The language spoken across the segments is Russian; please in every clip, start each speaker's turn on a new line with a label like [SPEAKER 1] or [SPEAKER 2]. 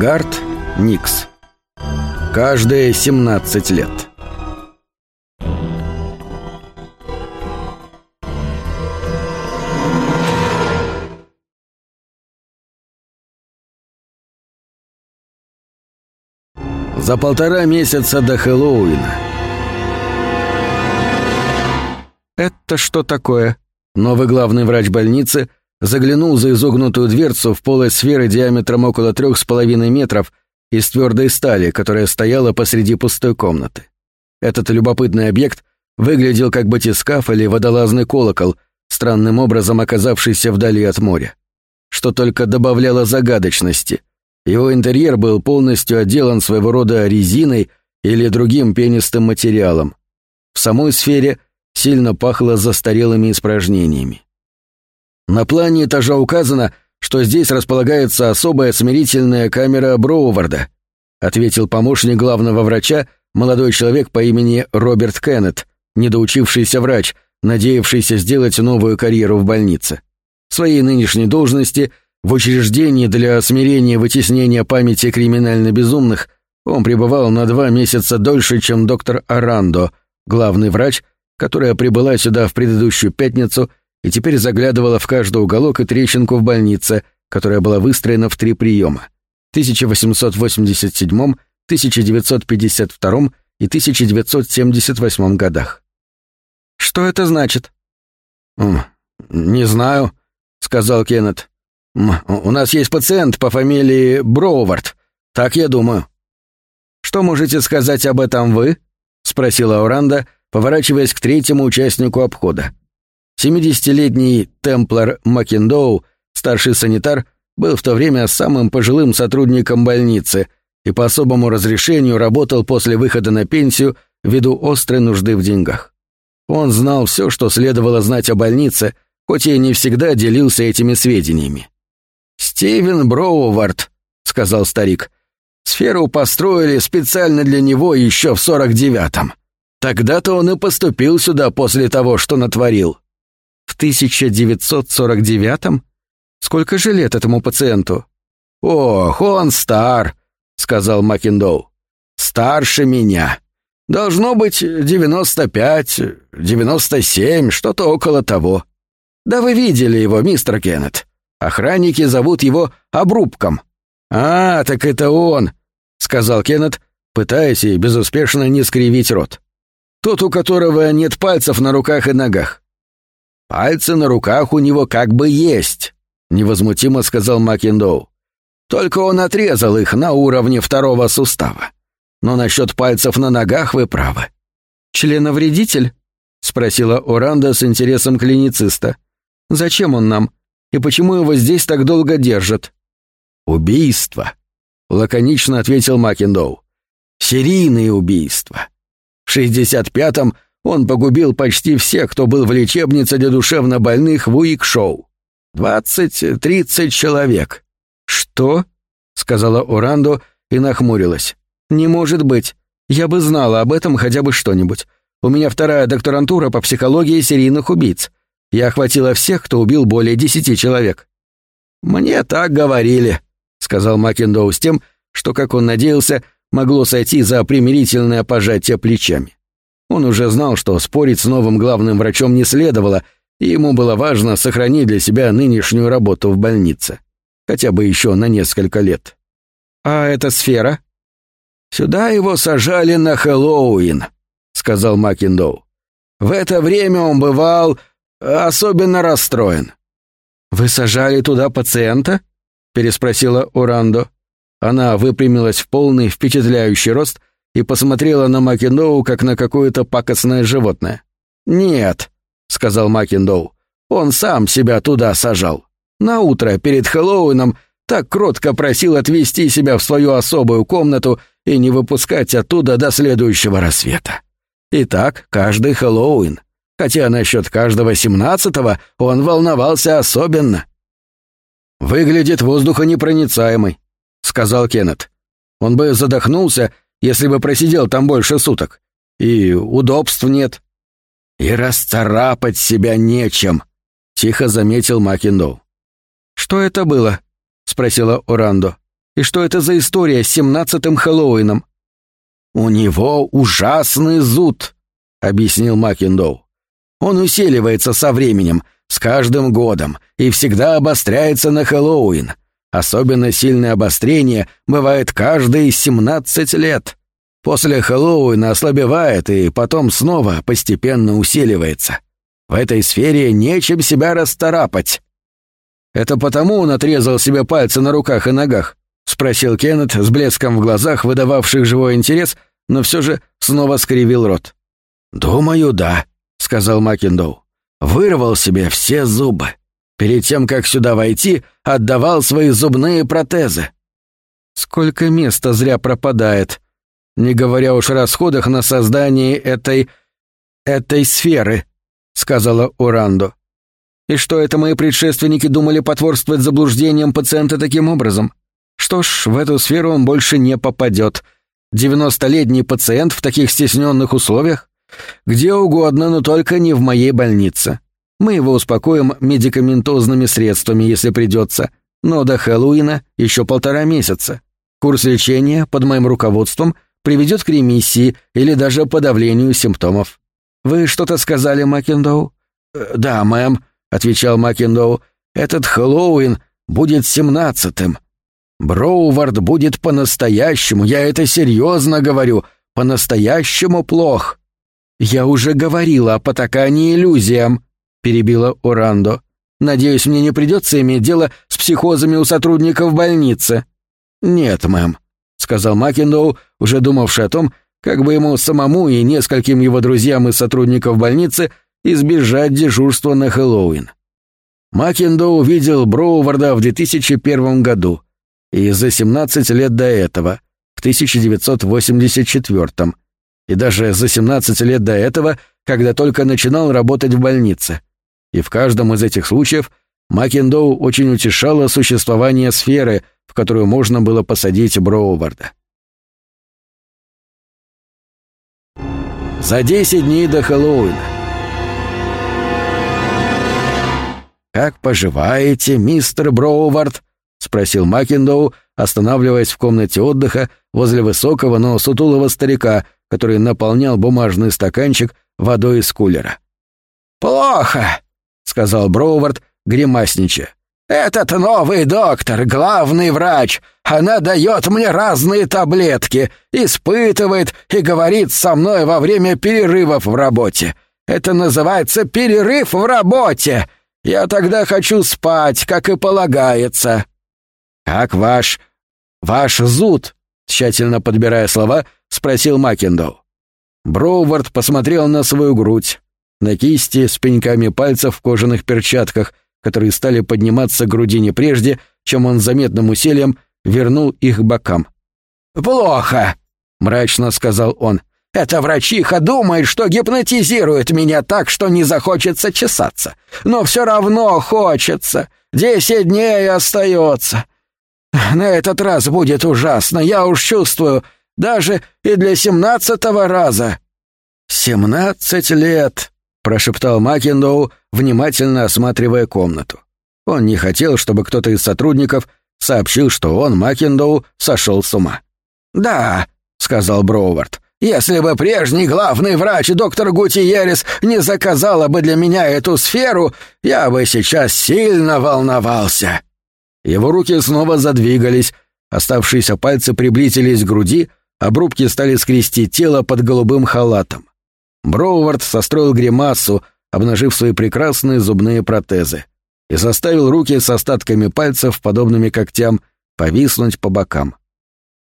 [SPEAKER 1] Гард Никс. Каждые 17 лет. За полтора месяца до Хэллоуина.
[SPEAKER 2] «Это что такое?»
[SPEAKER 1] Новый главный врач больницы заглянул за изогнутую дверцу в полой сферы диаметром около трех с половиной метров из твердой стали, которая стояла посреди пустой комнаты. Этот любопытный объект выглядел как батискаф или водолазный колокол, странным образом оказавшийся вдали от моря. Что только добавляло загадочности. Его интерьер был полностью отделан своего рода резиной или другим пенистым материалом. В самой сфере сильно пахло застарелыми испражнениями. На плане этажа указано, что здесь располагается особая смирительная камера Броуварда, ответил помощник главного врача, молодой человек по имени Роберт Кеннет, недоучившийся врач, надеявшийся сделать новую карьеру в больнице. В своей нынешней должности в учреждении для смирения вытеснения памяти криминально безумных он пребывал на два месяца дольше, чем доктор Арандо, главный врач, которая прибыла сюда в предыдущую пятницу и теперь заглядывала в каждый уголок и трещинку в больнице, которая была выстроена в три приема — 1887, 1952 и 1978 годах.
[SPEAKER 2] «Что это значит?»
[SPEAKER 1] «Не знаю», — сказал Кеннет. «У нас есть пациент по фамилии Броувард, так я думаю».
[SPEAKER 2] «Что можете сказать об этом вы?» — спросила Оранда, поворачиваясь к третьему участнику обхода.
[SPEAKER 1] 70-летний Темплар Макиндоу, старший санитар, был в то время самым пожилым сотрудником больницы и по особому разрешению работал после выхода на пенсию ввиду острой нужды в деньгах. Он знал все, что следовало знать о больнице, хоть и не всегда делился этими сведениями. «Стивен Броувард», — сказал старик, — «сферу построили специально для него еще в сорок девятом. Тогда-то он и поступил сюда после того, что натворил».
[SPEAKER 2] В 1949-м? Сколько же лет этому пациенту?
[SPEAKER 1] Ох, он стар, сказал Макиндоу. Старше меня. Должно быть 95, 97, что-то около того. Да вы видели его, мистер Кеннет. Охранники зовут его Обрубком. А, так это он, сказал Кеннет, пытаясь и безуспешно не скривить рот. Тот, у которого нет пальцев на руках и ногах. «Пальцы на руках у него как бы есть», — невозмутимо сказал Макиндоу. «Только он отрезал их на уровне второго сустава. Но насчет пальцев на ногах вы правы».
[SPEAKER 2] «Членовредитель?» — спросила Оранда с интересом клинициста. «Зачем он нам? И почему его здесь так долго держат?»
[SPEAKER 1] «Убийство», — лаконично ответил Макиндоу. «Серийные убийства. В шестьдесят пятом он погубил почти всех, кто был в лечебнице для душевнобольных в Уик-шоу. Двадцать-тридцать человек.
[SPEAKER 2] «Что?» — сказала Орандо и нахмурилась. «Не может быть. Я бы знала об этом хотя бы что-нибудь. У меня вторая докторантура по психологии серийных убийц. Я охватила всех, кто убил более десяти человек».
[SPEAKER 1] «Мне так говорили», — сказал Маккендоу с тем, что, как он надеялся, могло сойти за примирительное пожатие плечами. Он уже знал, что спорить с новым главным врачом не следовало, и ему было важно сохранить для себя нынешнюю работу в больнице. Хотя бы еще на несколько лет.
[SPEAKER 2] «А эта сфера?»
[SPEAKER 1] «Сюда его сажали на Хэллоуин», — сказал Макиндоу. «В это время он бывал особенно расстроен».
[SPEAKER 2] «Вы сажали туда пациента?» — переспросила Урандо. Она выпрямилась в полный впечатляющий рост и посмотрела на Макиндоу, как на какое-то пакостное животное.
[SPEAKER 1] «Нет», — сказал Макиндоу, — «он сам себя туда сажал. На утро перед Хэллоуином так кротко просил отвезти себя в свою особую комнату и не выпускать оттуда до следующего рассвета. И так каждый Хэллоуин. Хотя насчет каждого семнадцатого он волновался особенно. «Выглядит воздухонепроницаемый», — сказал Кеннет. «Он бы задохнулся, если бы просидел там больше суток. И удобств нет. И расцарапать себя нечем, тихо заметил Макиндоу.
[SPEAKER 2] Что это было? спросила Орандо. И что это за история с семнадцатым Хэллоуином?»
[SPEAKER 1] «У него ужасный зуд», — объяснил Макиндоу. «Он усиливается со временем, с каждым годом, и всегда обостряется на Хэллоуин. Особенно сильное обострение бывает каждые 17 лет. После Хэллоуина ослабевает и потом снова постепенно усиливается. В этой сфере нечем себя расторапать.
[SPEAKER 2] «Это потому он отрезал себе пальцы на руках и ногах?» — спросил Кеннет с блеском в глазах, выдававших живой интерес, но все же снова скривил рот.
[SPEAKER 1] «Думаю, да», — сказал Макиндоу. «Вырвал себе все зубы. Перед тем, как сюда войти, отдавал свои зубные протезы».
[SPEAKER 2] «Сколько места зря пропадает», не говоря уж о расходах на создание этой... этой сферы», — сказала Урандо. «И что это мои предшественники думали потворствовать заблуждениям пациента таким образом? Что ж, в эту сферу он больше не попадет. Девяностолетний пациент в таких стесненных условиях? Где угодно, но только не в моей больнице. Мы его успокоим медикаментозными средствами, если придется, но до Хэллоуина еще полтора месяца. Курс лечения под моим руководством — приведет к ремиссии или даже подавлению симптомов. Вы что-то сказали, Маккендоу?
[SPEAKER 1] «Э, «Да, мэм», — отвечал Маккендоу, — «этот Хэллоуин будет семнадцатым. Броувард будет по-настоящему, я это серьезно говорю, по-настоящему плох».
[SPEAKER 2] «Я уже говорила о потакании иллюзиям», — перебила Орандо. «Надеюсь, мне не придется иметь дело с психозами у сотрудников больницы».
[SPEAKER 1] «Нет, мэм», — сказал Маккендоу, уже думавший о том, как бы ему самому и нескольким его друзьям из сотрудников больницы избежать дежурства на Хэллоуин. Маккендоу видел Броуварда в 2001 году и за 17 лет до этого, в 1984 и даже за 17 лет до этого, когда только начинал работать в больнице. И в каждом из этих случаев Маккендоу очень утешало существование сферы — в которую можно было посадить Броуварда. За десять дней до Хэллоуина. «Как поживаете, мистер Броувард?» — спросил Маккендоу, останавливаясь в комнате отдыха возле высокого, но сутулого старика, который наполнял бумажный стаканчик водой из кулера.
[SPEAKER 3] «Плохо», — сказал Броувард, гримасничая. «Этот новый доктор, главный врач, она дает мне разные таблетки, испытывает и говорит со мной во время перерывов в работе. Это называется перерыв в работе. Я тогда хочу спать, как и полагается».
[SPEAKER 1] «Как ваш... ваш зуд?» Тщательно подбирая слова, спросил Маккендоу. Броувард посмотрел на свою грудь, на кисти с пеньками пальцев в кожаных перчатках — которые стали подниматься к грудине прежде, чем он заметным усилием вернул их бокам.
[SPEAKER 3] «Плохо», — мрачно сказал он. «Эта врачиха думает, что гипнотизирует меня так, что не захочется чесаться. Но все равно хочется. Десять дней остается. На этот раз будет ужасно, я уж чувствую, даже и для семнадцатого раза».
[SPEAKER 1] «Семнадцать лет», — прошептал Макендоу, внимательно осматривая комнату. Он не хотел, чтобы кто-то из сотрудников сообщил, что он, Макендоу, сошел с ума.
[SPEAKER 3] «Да», — сказал Броувард, — «если бы прежний главный врач, доктор Гутиерес, не заказала бы для меня эту сферу, я бы сейчас сильно волновался».
[SPEAKER 1] Его руки снова задвигались, оставшиеся пальцы приблизились к груди, обрубки стали скрести тело под голубым халатом. Броувард состроил гримасу, обнажив свои прекрасные зубные протезы, и заставил руки с остатками пальцев, подобными когтям, повиснуть по бокам.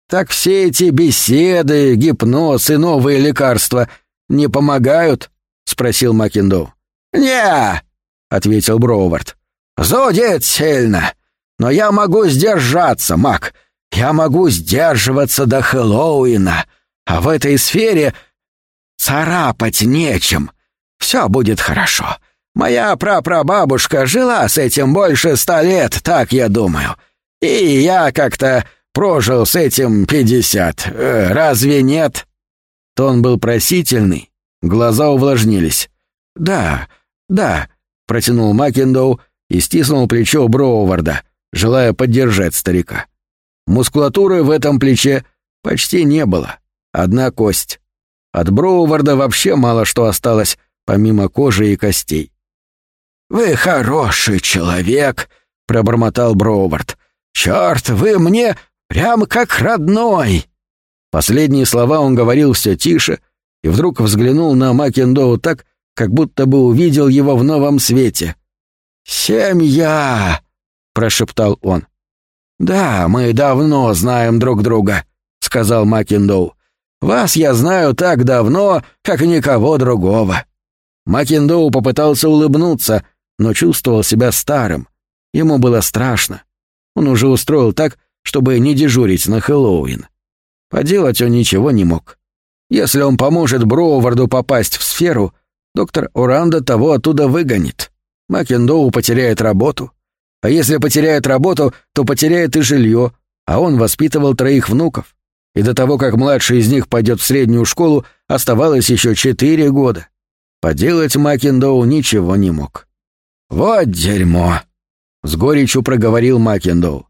[SPEAKER 1] «Так все эти беседы, гипноз и новые лекарства не помогают?» — спросил Макиндоу.
[SPEAKER 3] «Не!» — ответил Броувард. «Зудит сильно. Но я могу сдержаться, Мак. Я могу сдерживаться до Хэллоуина. А в этой сфере царапать нечем. Все будет хорошо. Моя прапрабабушка жила с этим больше ста лет, так я думаю. И я как-то прожил с этим пятьдесят. Э, разве нет?»
[SPEAKER 1] Тон был просительный, глаза увлажнились.
[SPEAKER 3] «Да, да», —
[SPEAKER 1] протянул Маккендоу и стиснул плечо Броуварда, желая поддержать старика. Мускулатуры в этом плече почти не было. Одна кость. От Броуварда вообще мало что осталось, помимо кожи и костей.
[SPEAKER 3] «Вы хороший человек», — пробормотал Броувард. «Черт, вы мне прям как родной!»
[SPEAKER 1] Последние слова он говорил все тише и вдруг взглянул на Макендоу так, как будто бы увидел его в новом свете.
[SPEAKER 3] «Семья!» — прошептал он. «Да, мы давно знаем друг друга», — сказал Макиндоу. «Вас я знаю так давно, как никого другого».
[SPEAKER 1] Макиндоу попытался улыбнуться, но чувствовал себя старым. Ему было страшно. Он уже устроил так, чтобы не дежурить на Хэллоуин. Поделать он ничего не мог. Если он поможет Броуварду попасть в сферу, доктор Уранда того оттуда выгонит. Макендоу потеряет работу. А если потеряет работу, то потеряет и жилье, а он воспитывал троих внуков. И до того, как младший из них пойдет в среднюю школу, оставалось еще четыре года. Поделать Макендоу ничего не мог.
[SPEAKER 3] «Вот дерьмо!» — с горечью проговорил Макендоу.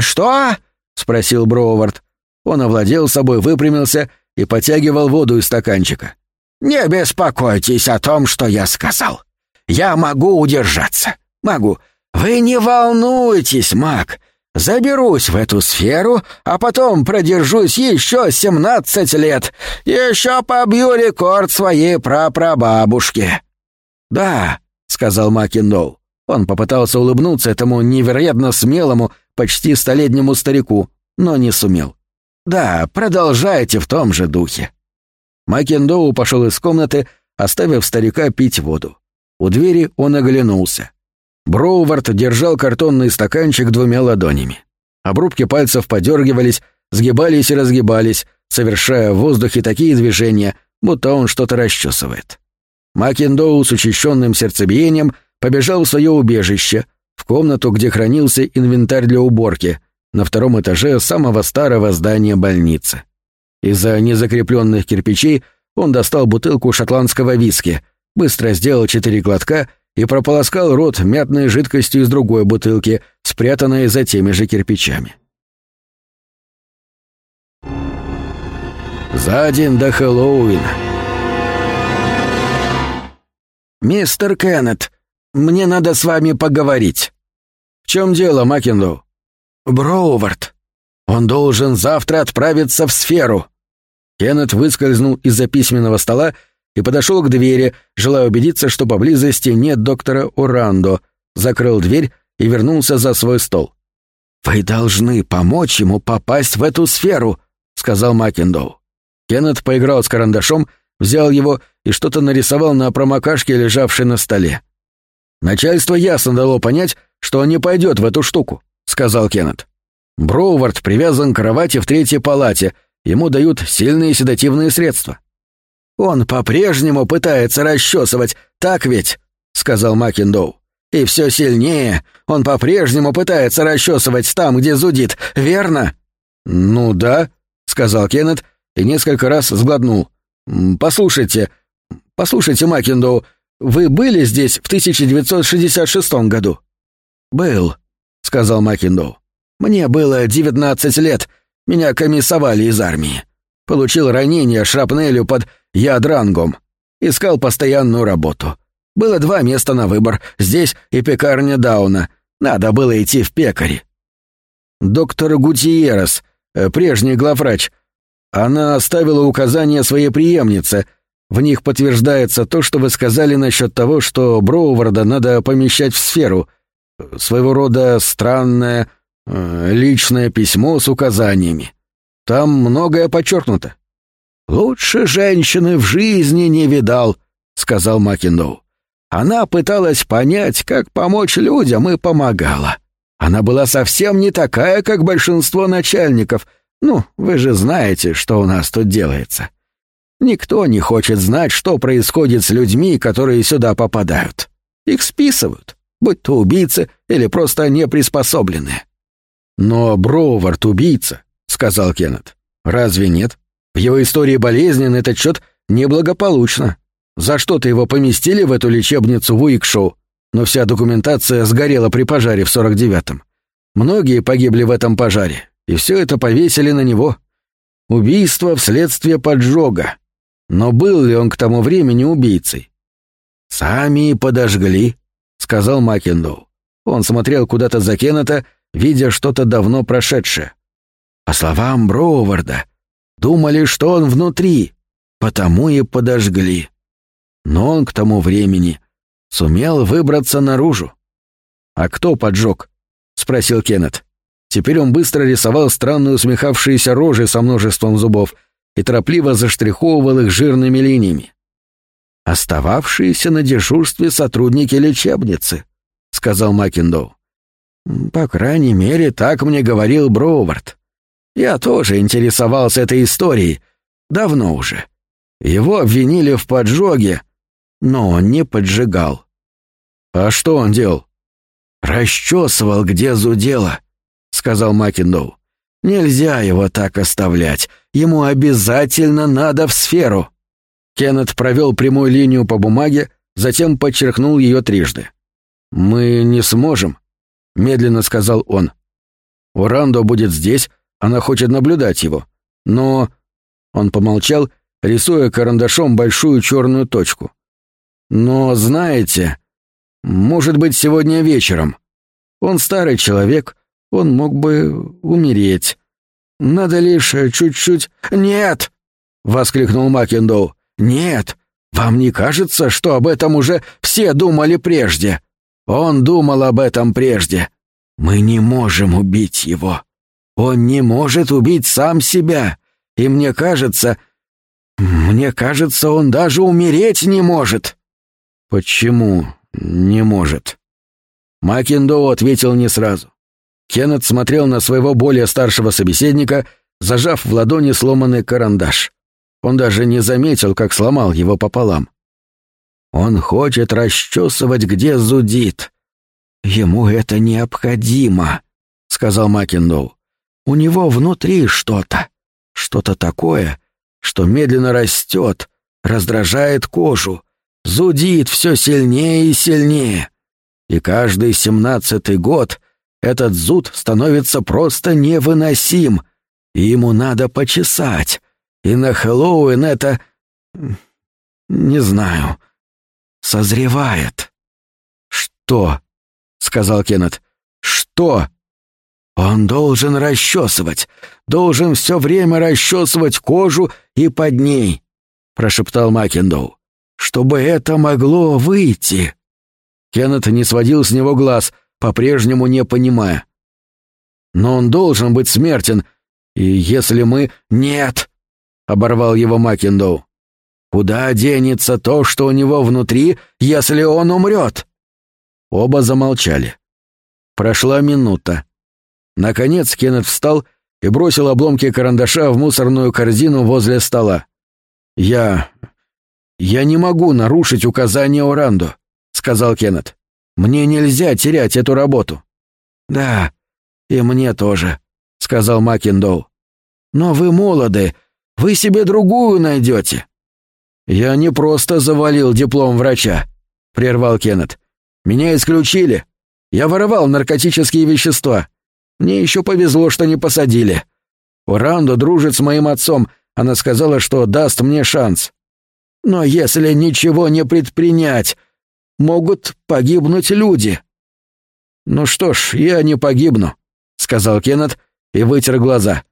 [SPEAKER 1] «Что?» — спросил Броувард. Он овладел собой, выпрямился и потягивал воду из стаканчика.
[SPEAKER 3] «Не беспокойтесь о том, что я сказал. Я могу удержаться. Могу. Вы не волнуйтесь, маг. Заберусь в эту сферу, а потом продержусь еще семнадцать лет. Еще побью рекорд своей прапрабабушки».
[SPEAKER 1] «Да», — сказал Макиндол. Он попытался улыбнуться этому невероятно смелому, почти столетнему старику, но не сумел. «Да, продолжайте в том же духе». Макиндоу пошел из комнаты, оставив старика пить воду. У двери он оглянулся. Броувард держал картонный стаканчик двумя ладонями. Обрубки пальцев подергивались, сгибались и разгибались, совершая в воздухе такие движения, будто он что-то расчесывает. Макиндоу с учащенным сердцебиением побежал в свое убежище, в комнату, где хранился инвентарь для уборки, на втором этаже самого старого здания больницы. Из-за незакрепленных кирпичей он достал бутылку шотландского виски, быстро сделал четыре глотка — и прополоскал рот мятной жидкостью из другой бутылки, спрятанной за теми же кирпичами. За день до Хэллоуина. «Мистер Кеннет, мне надо с вами поговорить». «В чем дело, Маккендоу?»
[SPEAKER 3] «Броувард. Он должен завтра отправиться в сферу».
[SPEAKER 1] Кеннет выскользнул из-за письменного стола и подошел к двери, желая убедиться, что поблизости нет доктора Урандо, закрыл дверь и вернулся за свой стол.
[SPEAKER 3] «Вы должны помочь ему попасть в эту сферу», — сказал Маккендоу.
[SPEAKER 1] Кеннет поиграл с карандашом, взял его и что-то нарисовал на промокашке, лежавшей на столе. «Начальство ясно дало понять, что он не пойдет в эту штуку», — сказал Кеннет. «Броувард привязан к кровати в третьей палате, ему дают сильные седативные средства.
[SPEAKER 3] «Он по-прежнему пытается расчесывать, так ведь?» — сказал Макиндоу. «И все сильнее. Он по-прежнему пытается расчесывать там, где зудит, верно?»
[SPEAKER 1] «Ну да», — сказал Кеннет и несколько раз сглотнул. «Послушайте, послушайте, Макиндоу, вы были здесь в 1966 году?»
[SPEAKER 3] «Был», — сказал Макиндоу. «Мне было девятнадцать лет. Меня комиссовали из армии. Получил ранение шрапнелью под ядрангом. Искал постоянную работу. Было два места на выбор, здесь и пекарня Дауна. Надо было идти в пекари.
[SPEAKER 1] Доктор Гутиерос, э, прежний главврач, она оставила указания своей преемнице. В них подтверждается то, что вы сказали насчет того, что Броуварда надо помещать в сферу. Своего рода странное, э, личное письмо с указаниями. Там многое подчеркнуто.
[SPEAKER 3] «Лучше женщины в жизни не видал», — сказал Макиндоу. «Она пыталась понять, как помочь людям, и помогала. Она была совсем не такая, как большинство начальников. Ну, вы же знаете, что у нас тут делается. Никто не хочет знать, что происходит с людьми, которые сюда попадают. Их списывают, будь то убийцы или просто неприспособленные».
[SPEAKER 1] «Но Броувард убийца», — сказал Кеннет. «Разве нет?» В его истории болезни на этот счет неблагополучно. За что-то его поместили в эту лечебницу в Уикшоу, но вся документация сгорела при пожаре в 49-м. Многие погибли в этом пожаре, И все это повесили на него. Убийство вследствие поджога. Но был ли он к тому времени убийцей? «Сами подожгли», — сказал Маккендоу. Он смотрел куда-то за Кеннета, видя что-то давно прошедшее. По словам Броуварда, думали, что он внутри, потому и подожгли. Но он к тому времени сумел выбраться наружу. «А кто поджег?» — спросил Кеннет. Теперь он быстро рисовал странные усмехавшиеся рожи со множеством зубов и торопливо заштриховывал их жирными линиями. «Остававшиеся на дежурстве сотрудники лечебницы», — сказал Маккендоу. «По крайней мере, так мне говорил Броувард. Я тоже интересовался этой историей. Давно уже. Его обвинили в поджоге, но он не поджигал. А что он делал? Расчесывал, где зудело, сказал Макиндоу. Нельзя его так оставлять. Ему обязательно надо в сферу. Кеннет провел прямую линию по бумаге, затем подчеркнул ее трижды. «Мы не сможем», — медленно сказал он. «Урандо будет здесь, она хочет наблюдать его. Но...» Он помолчал, рисуя карандашом большую черную точку. «Но знаете, может быть, сегодня вечером. Он старый человек, он мог бы умереть. Надо лишь чуть-чуть...» «Нет!» — воскликнул Маккендоу. «Нет! Вам не кажется, что об этом уже все думали прежде? Он думал об этом прежде. Мы не можем убить его. Он не может убить сам себя. И мне кажется... Мне кажется, он даже умереть не может». «Почему не может?» Макиндоу ответил не сразу. Кеннет смотрел на своего более старшего собеседника, зажав в ладони сломанный карандаш. Он даже не заметил, как сломал его пополам. «Он хочет расчесывать, где зудит. Ему это необходимо», — сказал Макиндоу. У него внутри что-то, что-то такое, что медленно растет, раздражает кожу, зудит все сильнее и сильнее. И каждый семнадцатый год этот зуд становится просто невыносим, и ему надо почесать. И на Хэллоуин это... не знаю... созревает. «Что?» — сказал Кеннет. «Что?» Он должен расчесывать, должен все время расчесывать кожу и под ней, прошептал Макендоу, чтобы это могло выйти. Кеннет не сводил с него глаз, по-прежнему не понимая. Но он должен быть смертен, и если мы... Нет! оборвал его Макендоу. Куда денется то, что у него внутри, если он умрет? Оба замолчали. Прошла минута. Наконец Кеннет встал и бросил обломки карандаша в мусорную корзину возле стола. «Я... я не могу нарушить указания Оранду», — сказал Кеннет. «Мне нельзя терять эту работу». «Да, и мне тоже», — сказал Макиндоу. «Но вы молоды, вы себе другую найдете». «Я не просто завалил диплом врача», — прервал Кеннет. «Меня исключили. Я воровал наркотические вещества. Мне еще повезло, что не посадили. Урандо дружит с моим отцом, она сказала, что даст мне шанс. Но если ничего не предпринять, могут погибнуть люди. Ну что ж, я не погибну, сказал Кеннет и вытер глаза.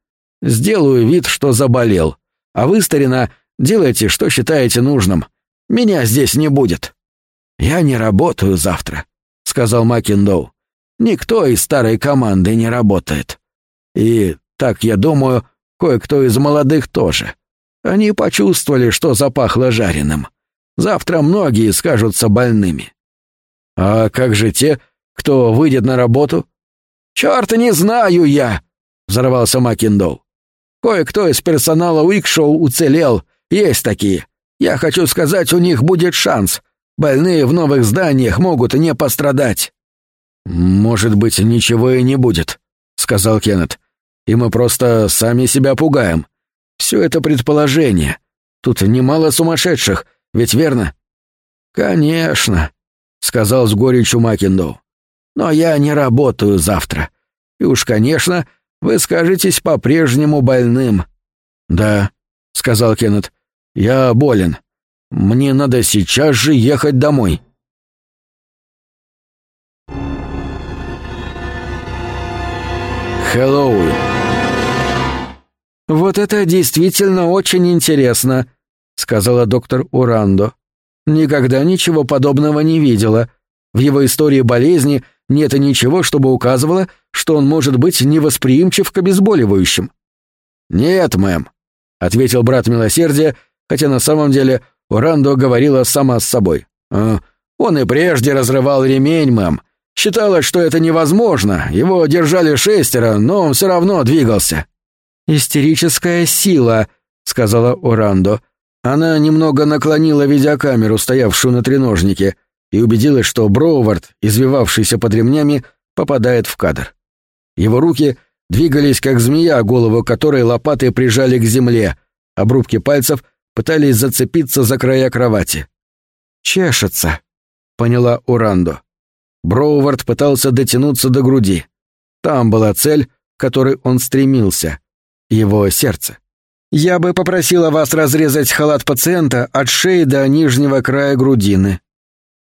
[SPEAKER 1] Сделаю вид, что заболел. А вы, старина, делайте, что считаете нужным. Меня здесь не будет. Я не работаю завтра, сказал Макиндоу. Никто из старой команды не работает. И, так я думаю, кое-кто из молодых тоже. Они почувствовали, что запахло жареным. Завтра многие скажутся больными. А как же те, кто выйдет на работу? Черт, не знаю я! Взорвался Макиндоу. Кое-кто из персонала Уикшоу уцелел, есть такие. Я хочу сказать, у них будет шанс. Больные в новых зданиях могут не пострадать. «Может быть, ничего и не будет», — сказал Кеннет. «И мы просто сами себя пугаем. Все это предположение. Тут немало сумасшедших, ведь верно?» «Конечно», — сказал с горечью Макиндоу. «Но я не работаю завтра. И уж, конечно,
[SPEAKER 3] вы скажетесь по-прежнему больным».
[SPEAKER 1] «Да», — сказал Кеннет, — «я болен. Мне надо сейчас же ехать домой». Хэллоуин.
[SPEAKER 2] «Вот это действительно очень интересно», — сказала доктор Урандо. «Никогда ничего подобного не видела. В его истории болезни нет ничего, чтобы указывало, что он может быть невосприимчив к обезболивающим».
[SPEAKER 1] «Нет, мэм», — ответил брат милосердия, хотя на самом деле Урандо говорила сама с собой. «Э, «Он и прежде разрывал ремень, мэм. Считалось, что это невозможно. Его держали шестеро, но он все равно двигался».
[SPEAKER 2] «Истерическая сила», — сказала Урандо.
[SPEAKER 1] Она немного наклонила видеокамеру, стоявшую на треножнике, и убедилась, что Броувард, извивавшийся под ремнями, попадает в кадр. Его руки двигались, как змея, голову которой лопаты прижали к земле, обрубки пальцев пытались зацепиться за края кровати.
[SPEAKER 2] «Чешется», — поняла Урандо.
[SPEAKER 1] Броувард пытался дотянуться до груди. Там была цель, к которой он стремился. Его сердце.
[SPEAKER 2] «Я бы попросила вас разрезать халат пациента от шеи до нижнего края грудины».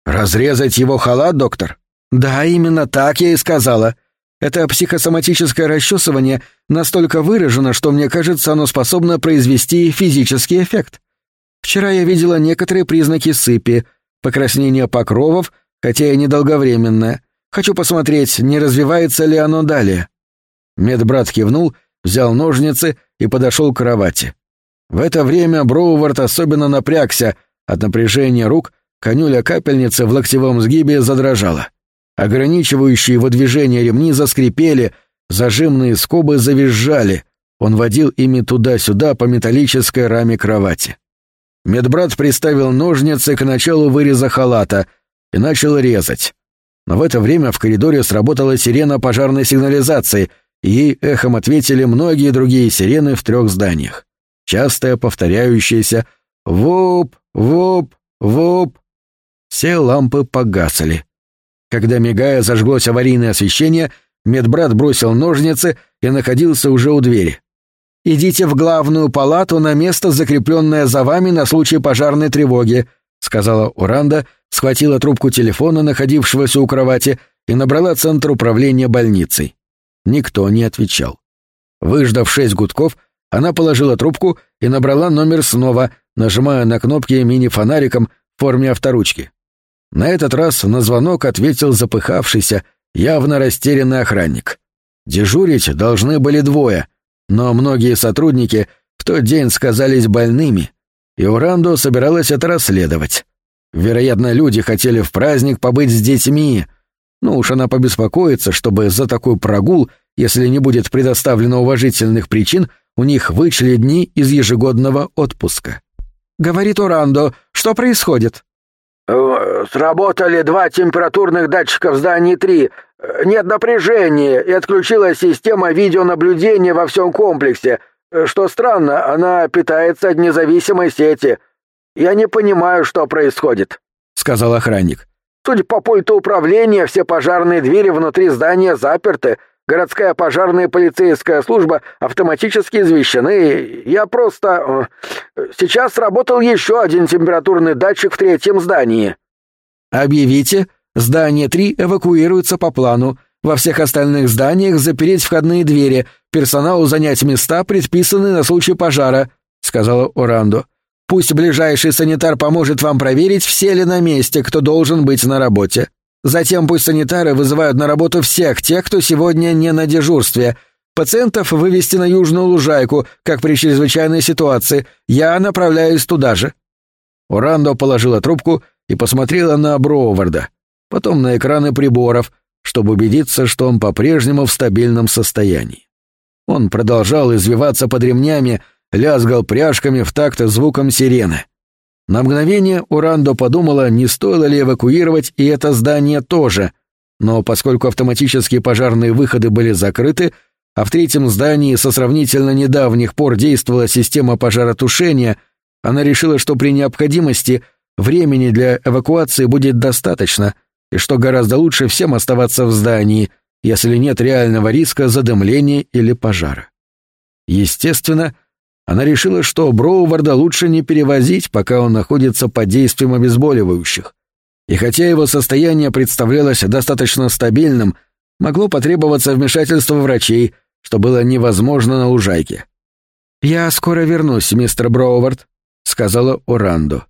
[SPEAKER 1] «Разрезать его халат, доктор?»
[SPEAKER 2] «Да, именно так я и сказала. Это психосоматическое расчесывание настолько выражено, что мне кажется, оно способно произвести физический эффект. Вчера я видела некоторые признаки сыпи, покраснение покровов, хотя и недолговременное. Хочу посмотреть, не развивается ли оно далее».
[SPEAKER 1] Медбрат кивнул, взял ножницы и подошел к кровати. В это время Броувард особенно напрягся, от напряжения рук конюля капельницы в локтевом сгибе задрожала. Ограничивающие его движение ремни заскрипели, зажимные скобы завизжали. Он водил ими туда-сюда по металлической раме кровати. Медбрат приставил ножницы к началу выреза халата — и начал резать. Но в это время в коридоре сработала сирена пожарной сигнализации, и ей эхом ответили многие другие сирены в трех зданиях. Частое повторяющееся «воп, воп, воп». Все лампы погасли. Когда, мигая, зажглось аварийное освещение, медбрат бросил ножницы и находился уже у двери. «Идите в главную палату на место, закрепленное за вами на случай пожарной тревоги», — сказала Уранда, схватила трубку телефона, находившегося у кровати, и набрала центр управления больницей. Никто не отвечал. Выждав шесть гудков, она положила трубку и набрала номер снова, нажимая на кнопки мини-фонариком в форме авторучки. На этот раз на звонок ответил запыхавшийся, явно растерянный охранник. Дежурить должны были двое, но многие сотрудники в тот день сказались больными, и Урандо собиралась это расследовать. Вероятно, люди хотели в праздник побыть с детьми. Ну уж она побеспокоится, чтобы за такой прогул, если не будет предоставлено уважительных причин, у них вычли дни из ежегодного отпуска. «Говорит Урандо, что происходит?»
[SPEAKER 3] «Э, «Сработали два температурных датчика в здании 3. Нет напряжения, и отключилась система видеонаблюдения во всем комплексе. Э, что странно, она питается от независимой сети. Я не понимаю, что происходит», — сказал охранник. «Судя по пульту управления, все пожарные двери внутри здания заперты, городская пожарная и полицейская служба автоматически извещены. Я просто... Э, сейчас сработал еще один температурный датчик в третьем здании».
[SPEAKER 2] «Объявите, здание 3 эвакуируется по плану. Во всех остальных зданиях запереть входные двери, персоналу занять места, предписанные на случай пожара», — сказала Орандо. «Пусть ближайший санитар поможет вам проверить, все ли на месте, кто должен быть на работе. Затем пусть санитары вызывают на работу всех тех, кто сегодня не на дежурстве. Пациентов вывести на Южную Лужайку, как при чрезвычайной ситуации. Я направляюсь туда же».
[SPEAKER 1] Орандо положила трубку и посмотрела на Броуварда, потом на экраны приборов, чтобы убедиться, что он по-прежнему в стабильном состоянии. Он продолжал извиваться под ремнями, лязгал пряжками в такт звуком сирены. На мгновение Урандо подумала, не стоило ли эвакуировать и это здание тоже, но поскольку автоматические пожарные выходы были закрыты, а в третьем здании со сравнительно недавних пор действовала система пожаротушения, она решила, что при необходимости времени для эвакуации будет достаточно — и что гораздо лучше всем оставаться в здании, если нет реального риска задымления или пожара. Естественно, она решила, что Броуварда лучше не перевозить, пока он находится под действием обезболивающих. И хотя его состояние представлялось достаточно стабильным, могло потребоваться вмешательство врачей, что было невозможно на лужайке. «Я скоро вернусь, мистер Броувард», — сказала Оранду.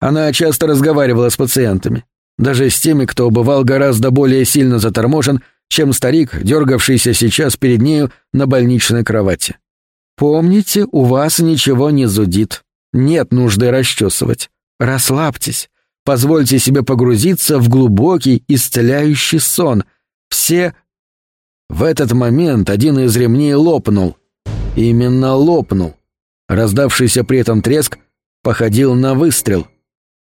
[SPEAKER 1] Она часто разговаривала с пациентами, даже с теми, кто бывал гораздо более сильно заторможен, чем старик, дергавшийся сейчас перед нею на больничной кровати. «Помните, у вас ничего не зудит. Нет нужды расчесывать. Расслабьтесь. Позвольте себе погрузиться в глубокий, исцеляющий сон. Все...» В этот момент один из ремней лопнул. Именно лопнул. Раздавшийся при этом треск походил на выстрел.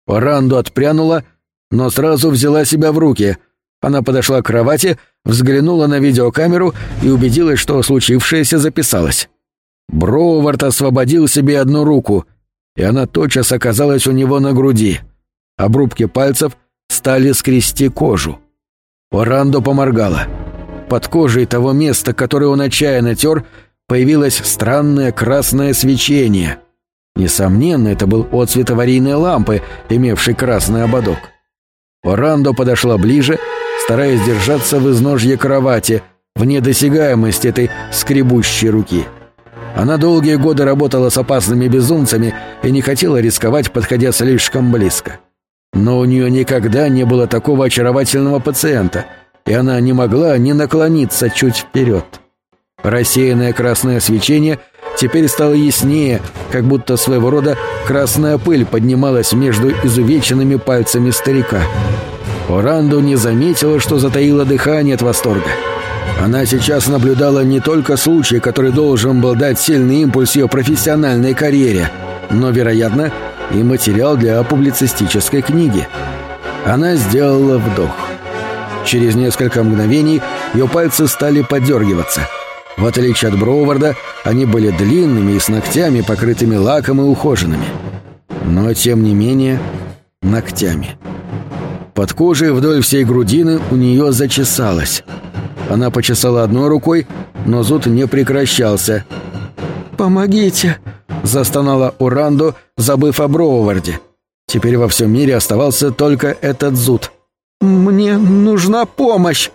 [SPEAKER 1] Ранду отпрянула, но сразу взяла себя в руки. Она подошла к кровати, взглянула на видеокамеру и убедилась, что случившееся записалось. Броувард освободил себе одну руку, и она тотчас оказалась у него на груди. Обрубки пальцев стали скрести кожу. Орандо поморгала. Под кожей того места, которое он отчаянно тер, появилось странное красное свечение. Несомненно, это был отцвет аварийной лампы, имевшей красный ободок. Орандо подошла ближе, стараясь держаться в изножье кровати, вне досягаемости этой скребущей руки. Она долгие годы работала с опасными безумцами и не хотела рисковать, подходя слишком близко. Но у нее никогда не было такого очаровательного пациента, и она не могла не наклониться чуть вперед. Рассеянное красное свечение теперь стало яснее, как будто своего рода красная пыль поднималась между изувеченными пальцами старика. Оранду не заметила, что затаило дыхание от восторга. Она сейчас наблюдала не только случай, который должен был дать сильный импульс ее профессиональной карьере, но, вероятно, и материал для публицистической книги. Она сделала вдох. Через несколько мгновений ее пальцы стали подергиваться. В отличие от Броуварда, они были длинными и с ногтями, покрытыми лаком и ухоженными. Но, тем не менее, ногтями. Под кожей вдоль всей грудины у нее зачесалось. Она почесала одной рукой, но зуд не прекращался. «Помогите!» — застонала Урандо, забыв о Броуварде. Теперь во всем мире оставался только этот зуд. «Мне нужна помощь!»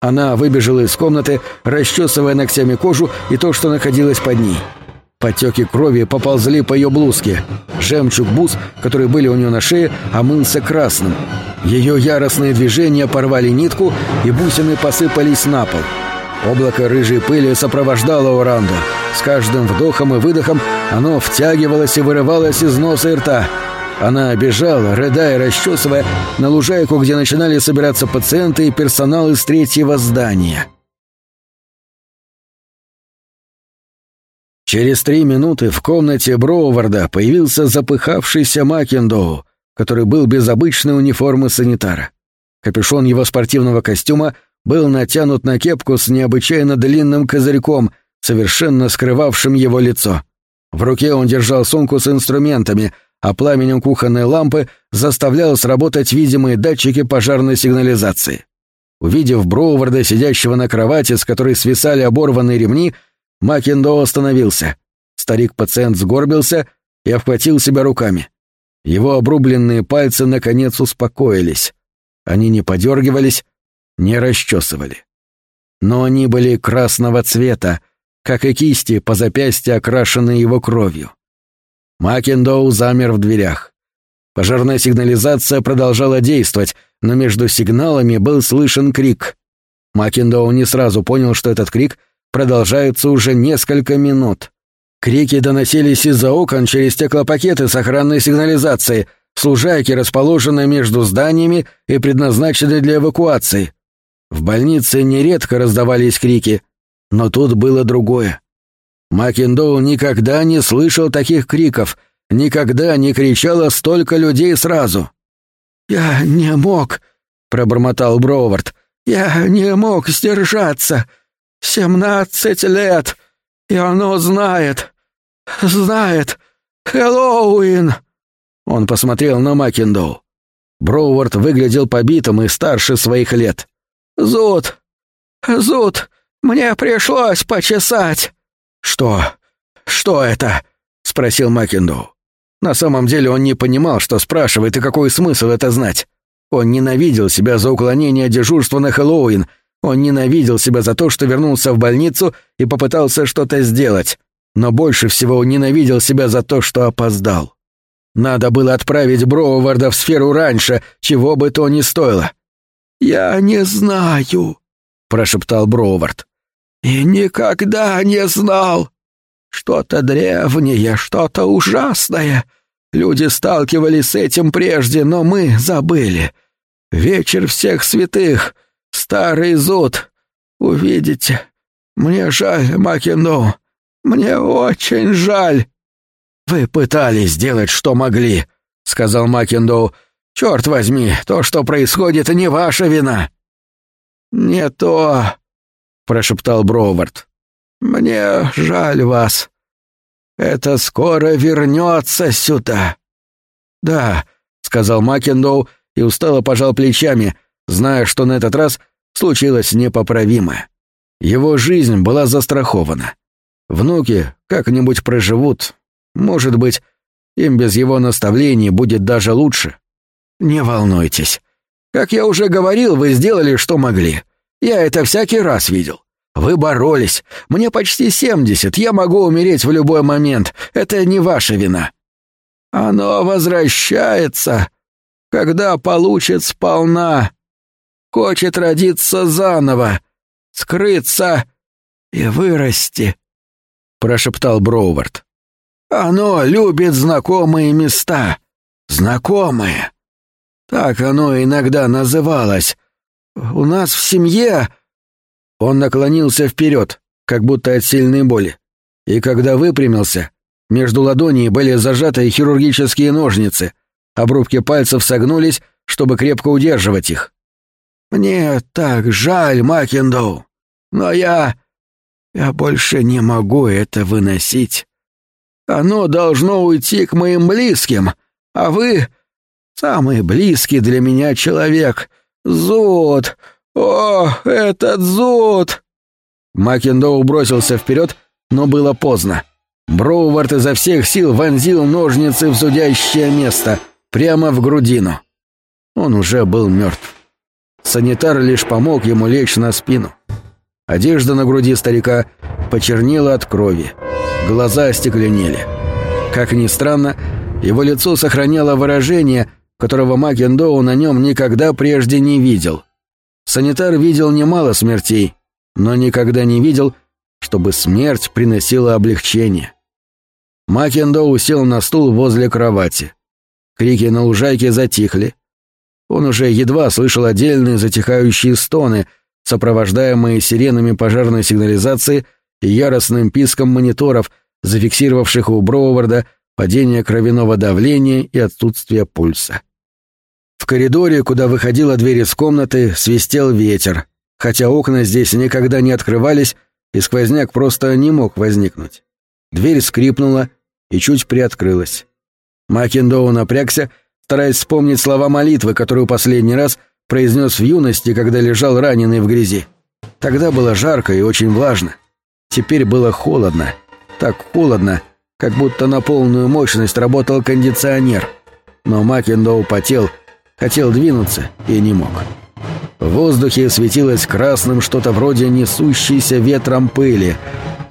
[SPEAKER 1] Она выбежала из комнаты, расчесывая ногтями кожу и то, что находилось под ней. Потеки крови поползли по ее блузке. Жемчуг бус, которые были у нее на шее, омылся красным. Ее яростные движения порвали нитку, и бусины посыпались на пол. Облако рыжей пыли сопровождало Оранду. С каждым вдохом и выдохом оно втягивалось и вырывалось из носа и рта. Она бежала, рыдая, расчесывая, на лужайку, где начинали собираться пациенты и персонал из третьего здания. Через три минуты в комнате Броуварда появился запыхавшийся Макендоу, который был без обычной униформы санитара. Капюшон его спортивного костюма был натянут на кепку с необычайно длинным козырьком, совершенно скрывавшим его лицо. В руке он держал сумку с инструментами, а пламенем кухонной лампы заставлял сработать видимые датчики пожарной сигнализации. Увидев Броуварда, сидящего на кровати, с которой свисали оборванные ремни, Макиндо остановился. Старик-пациент сгорбился и обхватил себя руками. Его обрубленные пальцы наконец успокоились. Они не подергивались, не расчесывали. Но они были красного цвета, как и кисти по запястье, окрашенные его кровью. Макиндоу замер в дверях. Пожарная сигнализация продолжала действовать, но между сигналами был слышен крик. Макиндоу не сразу понял, что этот крик продолжается уже несколько минут. Крики доносились из-за окон через стеклопакеты с охранной сигнализацией, служайки, расположенные между зданиями и предназначенные для эвакуации. В больнице нередко раздавались крики, но тут было другое. Макиндоу никогда не слышал таких криков, никогда не кричало столько людей сразу. «Я не мог», — пробормотал Броувард, — «я не мог сдержаться. Семнадцать лет, и оно знает, знает. Хэллоуин!» Он посмотрел на Макиндоу. Броувард выглядел побитым и старше своих лет. «Зуд!
[SPEAKER 3] зуд! Мне пришлось почесать!»
[SPEAKER 1] «Что? Что это?» — спросил Макиндоу. На самом деле он не понимал, что спрашивает и какой смысл это знать. Он ненавидел себя за уклонение дежурства на Хэллоуин, он ненавидел себя за то, что вернулся в больницу и попытался что-то сделать, но больше всего он ненавидел себя за то, что опоздал. Надо было отправить Броуварда в сферу раньше, чего бы то ни стоило.
[SPEAKER 3] «Я не знаю», — прошептал Броувард. «И никогда не знал. Что-то древнее, что-то ужасное. Люди сталкивались с этим прежде, но мы забыли. Вечер всех святых, старый зуд. Увидите, мне жаль, Макино, мне очень жаль».
[SPEAKER 1] «Вы пытались сделать, что могли», — сказал Макиндоу. «Черт возьми, то, что происходит, не ваша вина».
[SPEAKER 3] «Не то», — прошептал Бровард. «Мне жаль вас. Это скоро вернется сюда».
[SPEAKER 1] «Да», — сказал Макиндоу и устало пожал плечами, зная, что на этот раз случилось непоправимое. Его жизнь была застрахована. Внуки как-нибудь проживут, может быть, им без его наставлений будет даже лучше. Не волнуйтесь. Как я уже говорил, вы сделали, что могли. Я это всякий раз видел. Вы боролись. Мне почти семьдесят, я могу умереть в любой момент. Это не ваша вина.
[SPEAKER 3] Оно возвращается, когда получит сполна. Хочет родиться заново, скрыться и вырасти, — прошептал Броувард. Оно любит знакомые места. Знакомые. Так оно иногда называлось. У нас в семье...»
[SPEAKER 1] Он наклонился вперед, как будто от сильной боли. И когда выпрямился, между ладоней были зажаты хирургические ножницы, обрубки пальцев согнулись, чтобы крепко удерживать их.
[SPEAKER 3] «Мне так жаль, Макендоу, но я... я больше не могу это выносить. Оно должно уйти к моим близким, а вы — самый близкий для меня человек. Зуд! О, этот зуд!»
[SPEAKER 1] Макендоу бросился вперед, но было поздно. Броувард изо всех сил вонзил ножницы в зудящее место, прямо в грудину. Он уже был мертв. Санитар лишь помог ему лечь на спину. Одежда на груди старика почернела от крови. Глаза остекленели. Как ни странно, его лицо сохраняло выражение, которого Макендоу на нем никогда прежде не видел. Санитар видел немало смертей, но никогда не видел, чтобы смерть приносила облегчение. Макендоу сел на стул возле кровати. Крики на лужайке затихли. Он уже едва слышал отдельные затихающие стоны, сопровождаемые сиренами пожарной сигнализации и яростным писком мониторов, зафиксировавших у Броуварда падение кровяного давления и отсутствие пульса. В коридоре, куда выходила дверь из комнаты, свистел ветер, хотя окна здесь никогда не открывались, и сквозняк просто не мог возникнуть. Дверь скрипнула и чуть приоткрылась. Макиндоу напрягся, стараясь вспомнить слова молитвы, которую последний раз произнес в юности, когда лежал раненый в грязи. Тогда было жарко и очень влажно. Теперь было холодно. Так холодно, как будто на полную мощность работал кондиционер. Но Макендоу потел, хотел двинуться и не мог. В воздухе светилось красным что-то вроде несущейся ветром пыли.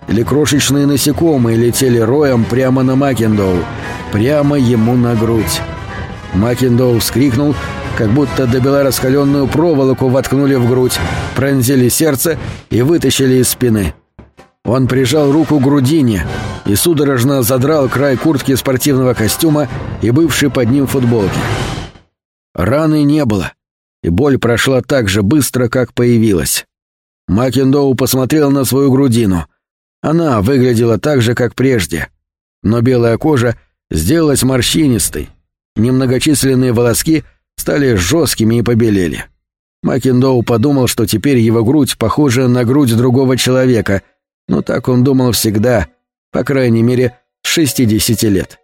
[SPEAKER 1] Или крошечные насекомые летели роем прямо на Макендоу, прямо ему на грудь. Макендоу вскрикнул, как будто добила раскаленную проволоку воткнули в грудь, пронзили сердце и вытащили из спины. Он прижал руку к грудине и судорожно задрал край куртки спортивного костюма и бывшей под ним футболки. Раны не было, и боль прошла так же быстро, как появилась. Макендоу посмотрел на свою грудину. Она выглядела так же, как прежде, но белая кожа сделалась морщинистой, немногочисленные волоски стали жесткими и побелели. Макендоу подумал, что теперь его грудь похожа на грудь другого человека — но так он думал всегда, по крайней мере, с 60 лет.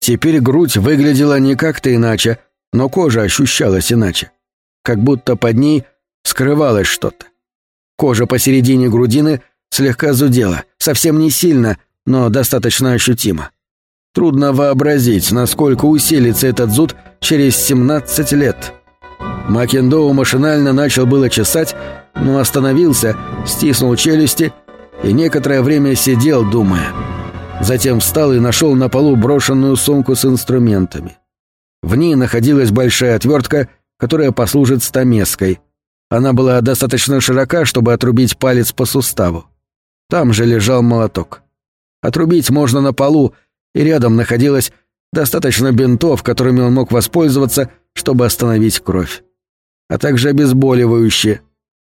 [SPEAKER 1] Теперь грудь выглядела не как-то иначе, но кожа ощущалась иначе. Как будто под ней скрывалось что-то. Кожа посередине грудины слегка зудела, совсем не сильно, но достаточно ощутимо. Трудно вообразить, насколько усилится этот зуд через 17 лет. Макендоу машинально начал было чесать, но остановился, стиснул челюсти и некоторое время сидел, думая. Затем встал и нашел на полу брошенную сумку с инструментами. В ней находилась большая отвертка, которая послужит стамеской. Она была достаточно широка, чтобы отрубить палец по суставу. Там же лежал молоток. Отрубить можно на полу, и рядом находилось достаточно бинтов, которыми он мог воспользоваться, чтобы остановить кровь. А также обезболивающие.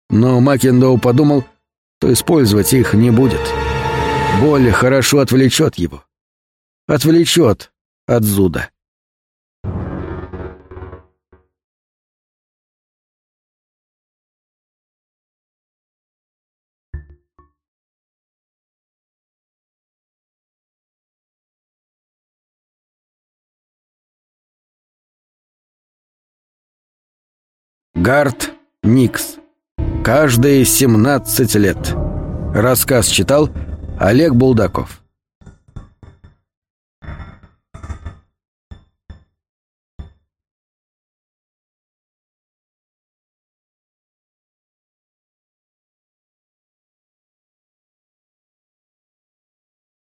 [SPEAKER 1] Но Макендоу подумал, что использовать их не будет. Боль хорошо отвлечет его. Отвлечет от зуда. Гард Никс. Каждые 17 лет. Рассказ читал Олег Булдаков.